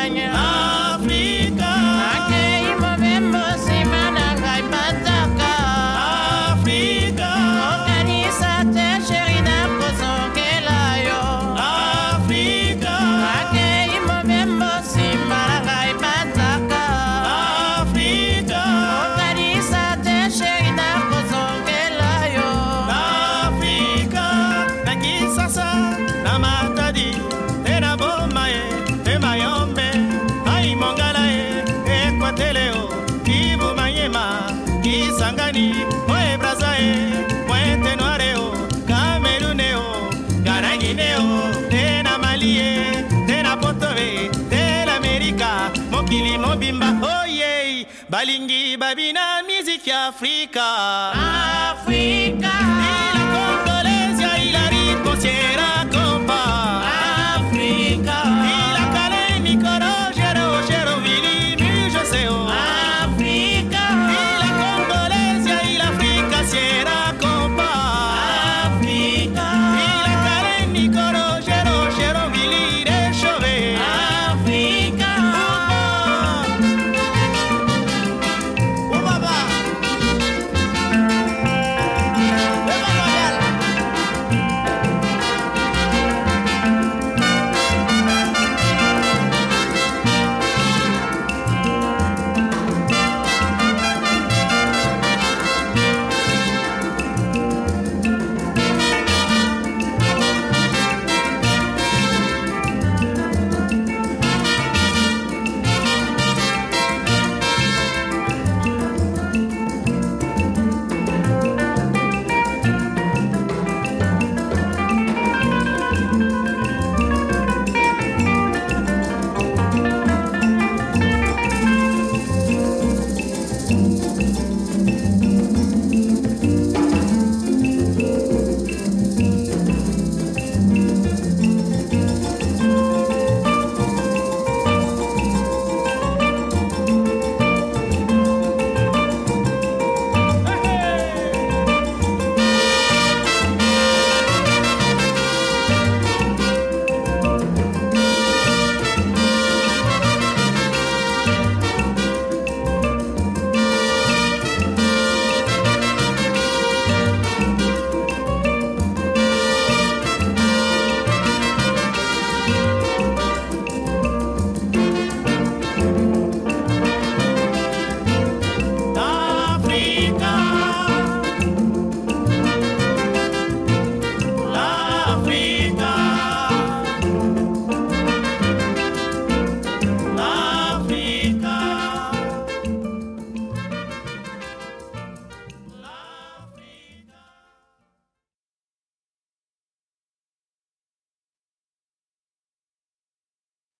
montaña. mokili mobimba oyei balingi babina miziki ya afrika afrika